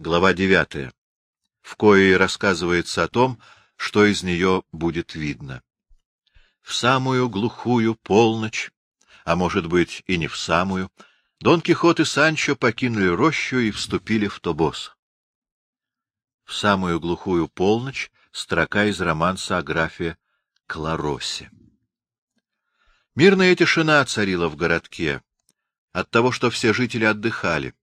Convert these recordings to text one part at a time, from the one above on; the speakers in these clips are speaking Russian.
Глава девятая, в коей рассказывается о том, что из нее будет видно. В самую глухую полночь, а может быть и не в самую, Дон Кихот и Санчо покинули рощу и вступили в Тобос. В самую глухую полночь строка из романса о графе Кларосе. Мирная тишина царила в городке от того, что все жители отдыхали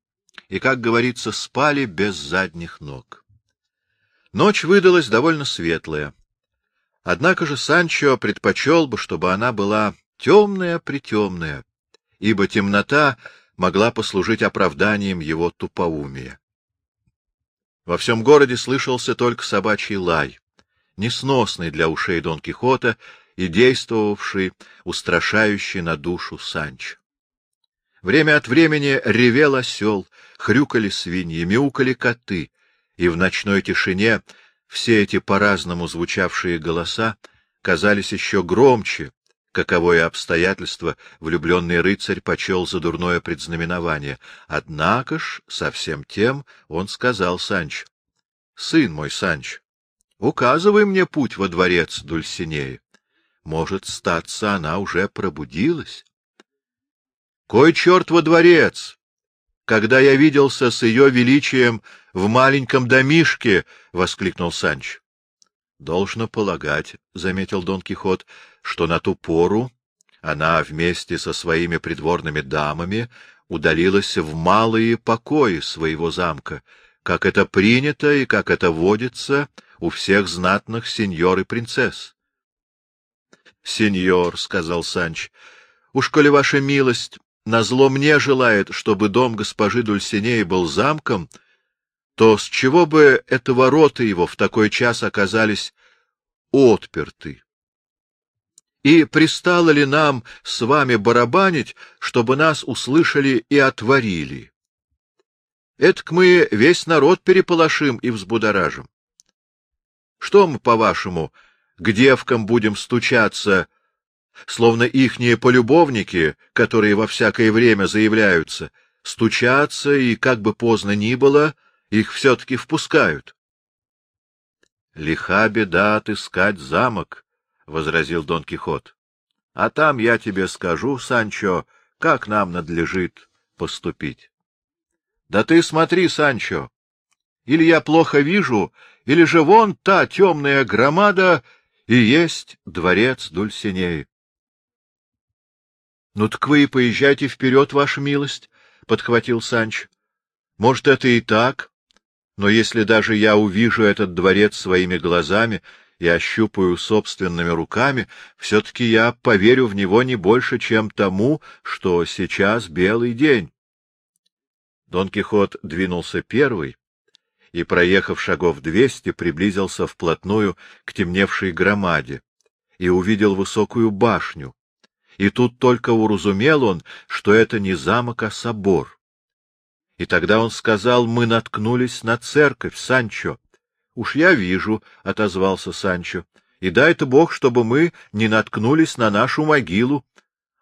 и, как говорится, спали без задних ног. Ночь выдалась довольно светлая. Однако же Санчо предпочел бы, чтобы она была темная-притемная, ибо темнота могла послужить оправданием его тупоумия. Во всем городе слышался только собачий лай, несносный для ушей Дон Кихота и действовавший, устрашающий на душу Санчо. Время от времени ревел осел, хрюкали свиньи, мяукали коты, и в ночной тишине все эти по-разному звучавшие голоса казались еще громче, каковое обстоятельство влюбленный рыцарь почел за дурное предзнаменование. Однако ж, со всем тем, он сказал Санч: Сын мой, Санч, указывай мне путь во дворец Дульсинеи. Может, статься, она уже пробудилась? Кой черт во дворец? Когда я виделся с ее величием в маленьком домишке, — воскликнул Санч. — Должно полагать, — заметил Дон Кихот, — что на ту пору она вместе со своими придворными дамами удалилась в малые покои своего замка, как это принято и как это водится у всех знатных сеньор и принцесс. — Сеньор, — сказал Санч, — уж коли ваша милость назло мне желает, чтобы дом госпожи Дульсинеи был замком, то с чего бы это ворота его в такой час оказались отперты? И пристало ли нам с вами барабанить, чтобы нас услышали и отворили? Этак мы весь народ переполошим и взбудоражим. Что мы, по-вашему, к девкам будем стучаться словно ихние полюбовники, которые во всякое время заявляются, стучатся и, как бы поздно ни было, их все-таки впускают. — Лиха беда отыскать замок, — возразил Дон Кихот. — А там я тебе скажу, Санчо, как нам надлежит поступить. — Да ты смотри, Санчо, или я плохо вижу, или же вон та темная громада и есть дворец Дульсинеи. — Ну так вы и поезжайте вперед, ваша милость, — подхватил Санч. — Может, это и так, но если даже я увижу этот дворец своими глазами и ощупаю собственными руками, все-таки я поверю в него не больше, чем тому, что сейчас белый день. Дон Кихот двинулся первый и, проехав шагов двести, приблизился вплотную к темневшей громаде и увидел высокую башню, и тут только уразумел он, что это не замок, а собор. И тогда он сказал, мы наткнулись на церковь, Санчо. — Уж я вижу, — отозвался Санчо, — и дай-то Бог, чтобы мы не наткнулись на нашу могилу,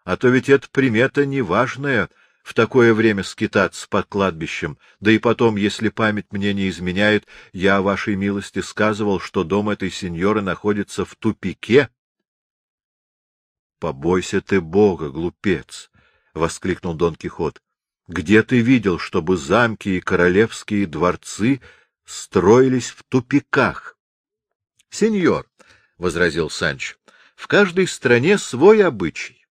а то ведь это примета неважная — в такое время скитаться под кладбищем, да и потом, если память мне не изменяет, я, вашей милости, сказывал, что дом этой сеньоры находится в тупике, Побойся ты Бога, глупец! — воскликнул Дон Кихот. — Где ты видел, чтобы замки и королевские дворцы строились в тупиках? — Сеньор, — возразил Санч, — в каждой стране свой обычай.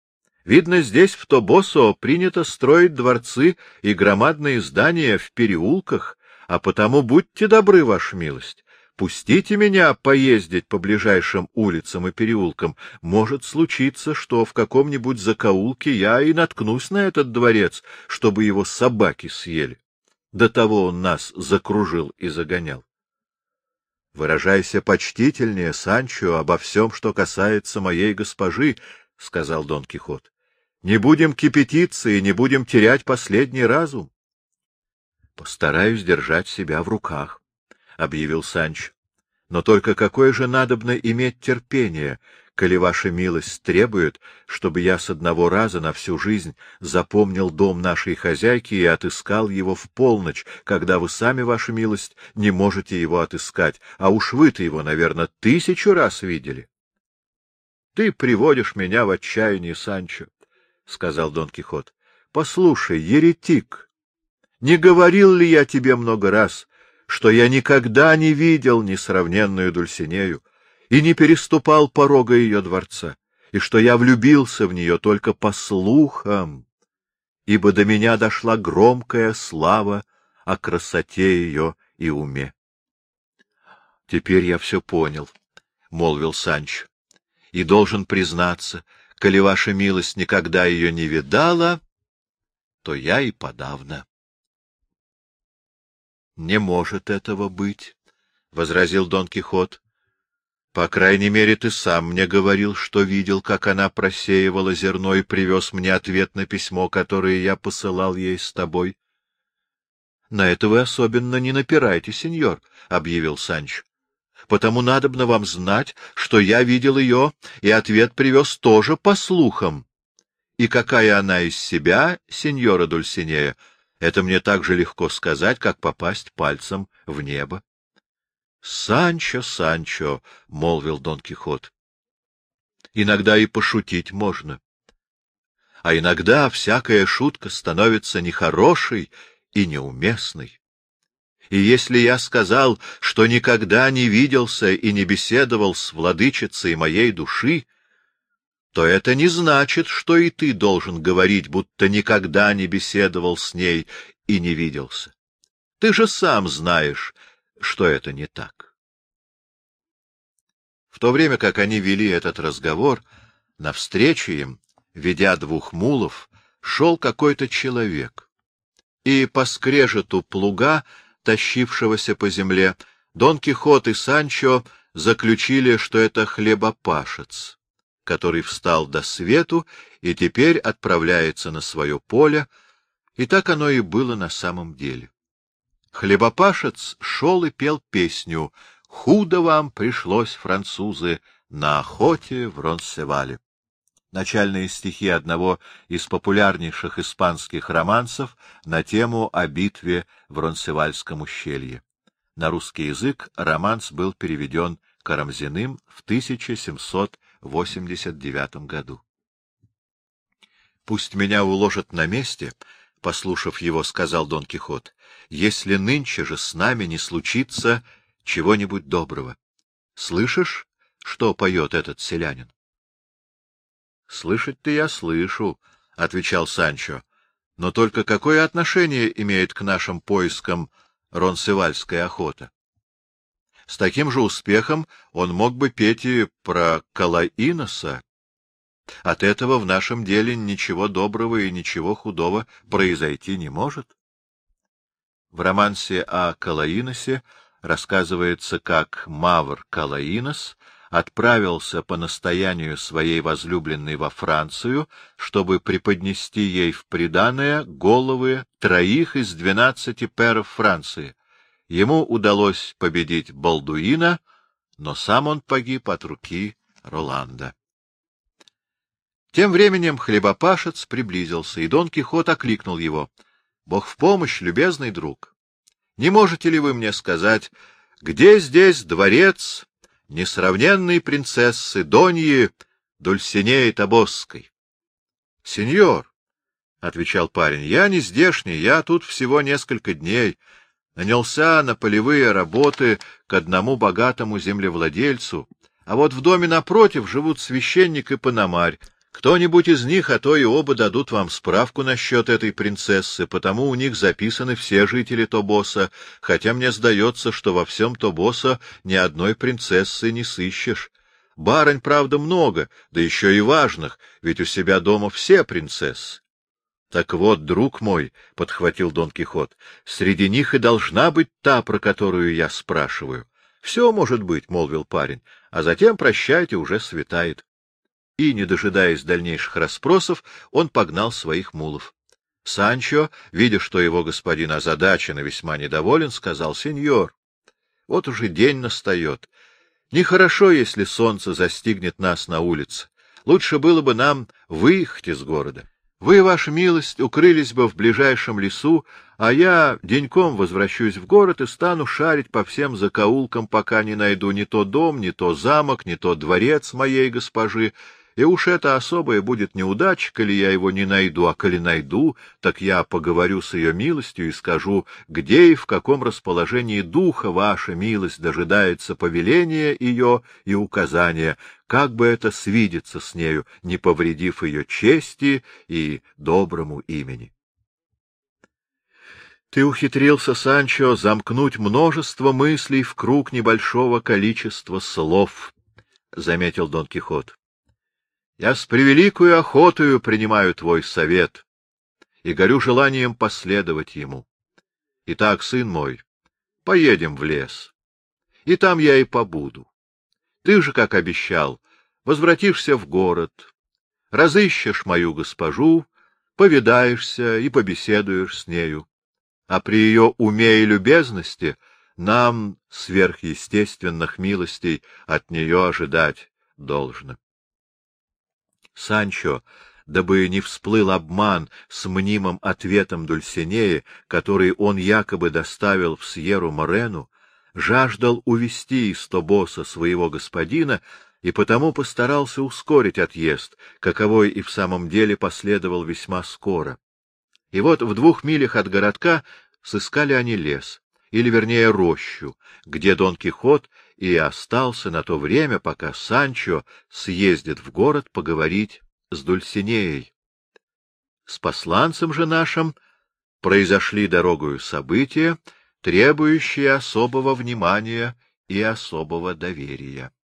Видно, здесь, в Тобосо, принято строить дворцы и громадные здания в переулках, а потому будьте добры, ваша милость, Пустите меня поездить по ближайшим улицам и переулкам. Может случиться, что в каком-нибудь закоулке я и наткнусь на этот дворец, чтобы его собаки съели. До того он нас закружил и загонял. — Выражайся почтительнее, Санчо, обо всем, что касается моей госпожи, — сказал Дон Кихот. — Не будем кипятиться и не будем терять последний разум. — Постараюсь держать себя в руках. — объявил Санч. — Но только какое же надобно иметь терпение, коли ваша милость требует, чтобы я с одного раза на всю жизнь запомнил дом нашей хозяйки и отыскал его в полночь, когда вы сами, ваша милость, не можете его отыскать, а уж вы-то его, наверное, тысячу раз видели. — Ты приводишь меня в отчаяние, Санчо, — сказал Дон Кихот. — Послушай, еретик, не говорил ли я тебе много раз, что я никогда не видел несравненную Дульсинею, и не переступал порога ее дворца, и что я влюбился в нее только по слухам, ибо до меня дошла громкая слава о красоте ее и уме. — Теперь я все понял, — молвил Санч, — и должен признаться, коли ваша милость никогда ее не видала, то я и подавно. — Не может этого быть, — возразил Дон Кихот. По крайней мере, ты сам мне говорил, что видел, как она просеивала зерно и привез мне ответ на письмо, которое я посылал ей с тобой. — На это вы особенно не напирайте, сеньор, — объявил Санч. — Потому надобно вам знать, что я видел ее, и ответ привез тоже по слухам. И какая она из себя, сеньора Дульсинея, это мне так же легко сказать, как попасть пальцем в небо. — Санчо, Санчо, — молвил Дон Кихот, — иногда и пошутить можно. А иногда всякая шутка становится нехорошей и неуместной. И если я сказал, что никогда не виделся и не беседовал с владычицей моей души, то это не значит, что и ты должен говорить, будто никогда не беседовал с ней и не виделся. Ты же сам знаешь, что это не так. В то время как они вели этот разговор, навстречу им, ведя двух мулов, шел какой-то человек. И по скрежету плуга, тащившегося по земле, Дон Кихот и Санчо заключили, что это хлебопашец, который встал до свету и теперь отправляется на свое поле, и так оно и было на самом деле. Хлебопашец шел и пел песню «Худо вам пришлось, французы, на охоте в Ронсевале». Начальные стихи одного из популярнейших испанских романсов на тему о битве в Ронсевальском ущелье. На русский язык романс был переведен Карамзиным в 1789 году. «Пусть меня уложат на месте», — послушав его, сказал Дон Кихот, если нынче же с нами не случится чего-нибудь доброго. Слышишь, что поет этот селянин? — Слышать-то я слышу, — отвечал Санчо. — Но только какое отношение имеет к нашим поискам ронсевальская охота? С таким же успехом он мог бы петь и про Калаиноса. От этого в нашем деле ничего доброго и ничего худого произойти не может. В романсе о Калаиносе рассказывается, как Мавр Калаинос отправился по настоянию своей возлюбленной во Францию, чтобы преподнести ей в приданое головы троих из двенадцати перов Франции. Ему удалось победить Балдуина, но сам он погиб от руки Роланда. Тем временем хлебопашец приблизился, и Дон Кихот окликнул его — Бог в помощь, любезный друг. Не можете ли вы мне сказать, где здесь дворец несравненной принцессы Доньи Дульсинеи Табосской? — Сеньор, — отвечал парень, — я не здешний, я тут всего несколько дней. Нанялся на полевые работы к одному богатому землевладельцу, а вот в доме напротив живут священник и пономарь, кто-нибудь из них, а то и оба, дадут вам справку насчет этой принцессы, потому у них записаны все жители Тобоса, хотя мне сдается, что во всем Тобоса ни одной принцессы не сыщешь. Барынь, правда, много, да еще и важных, ведь у себя дома все принцессы. — Так вот, друг мой, — подхватил Дон Кихот, — среди них и должна быть та, про которую я спрашиваю. — Все может быть, — молвил парень, — а затем, прощайте, уже светает и, не дожидаясь дальнейших расспросов, он погнал своих мулов. Санчо, видя, что его господин озадачен и весьма недоволен, сказал, — Сеньор, вот уже день настает. Нехорошо, если солнце застигнет нас на улице. Лучше было бы нам выехать из города. Вы, ваша милость, укрылись бы в ближайшем лесу, а я деньком возвращусь в город и стану шарить по всем закоулкам, пока не найду ни то дом, ни то замок, ни то дворец моей госпожи, и уж это особое будет неудача, коли я его не найду, а коли найду, так я поговорю с ее милостью и скажу, где и в каком расположении духа ваша милость дожидается повеления ее и указания, как бы это свидеться с нею, не повредив ее чести и доброму имени. Ты ухитрился, Санчо, замкнуть множество мыслей в круг небольшого количества слов, — заметил Дон Кихот. Я с превеликою охотою принимаю твой совет и горю желанием последовать ему. Итак, сын мой, поедем в лес, и там я и побуду. Ты же, как обещал, возвратишься в город, разыщешь мою госпожу, повидаешься и побеседуешь с нею. А при ее уме и любезности нам сверхъестественных милостей от нее ожидать должно. Санчо, дабы не всплыл обман с мнимым ответом Дульсинеи, который он якобы доставил в Сьеру-Морену, жаждал увести из Тобоса своего господина и потому постарался ускорить отъезд, каковой и в самом деле последовал весьма скоро. И вот в двух милях от городка сыскали они лес, или, вернее, рощу, где Дон Кихот и остался на то время, пока Санчо съездит в город поговорить с Дульсинеей. С посланцем же нашим произошли дорогою события, требующие особого внимания и особого доверия.